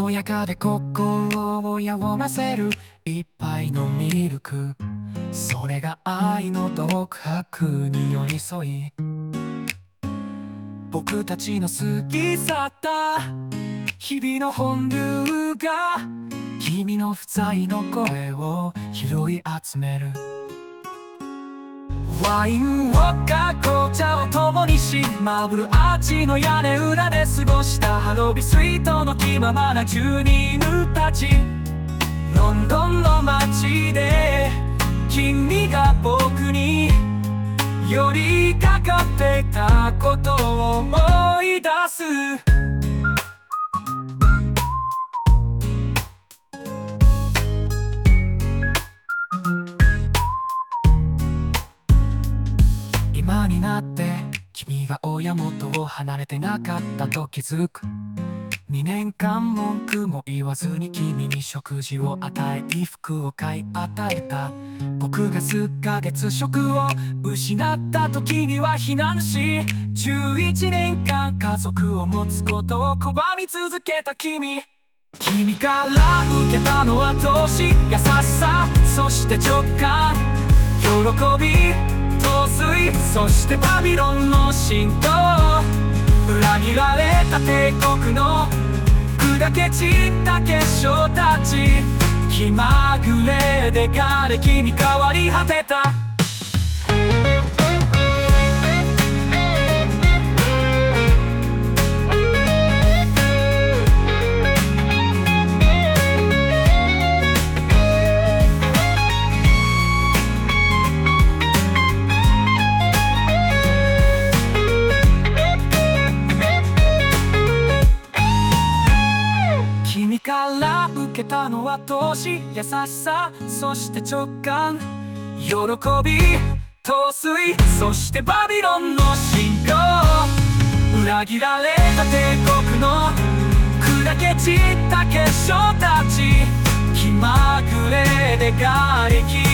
軽やかで心を和ませる一杯のミルク。それが愛の独白に寄り添い僕たちの過ぎ去った日々の本流が君の不在の声を拾い集める。ワイン、ウォッカ、紅茶を共にしマーブルアーチの屋根裏で過ごしたハロビスイートの気ままな住人たちロンドンの街で君が僕に寄りかかってたことを思い出す。になって君が親元を離れてなかったと気づく。2年間文句も言わずに君に食事を与え衣服を買い与えた。僕が数ヶ月食を失った時には避難し11年間家族を持つことを拒み続けた君。君から受けたのは投資優しさそして直感喜び。そしてバビロンの神道裏切られた帝国の砕け散った結晶たち。気まぐれで瓦礫に変わり果てた。から受けたのは投資優しさそして直感喜び陶酔そしてバビロンの信仰。裏切られた帝国の砕け散った結晶たち。気まぐれで瓦礫。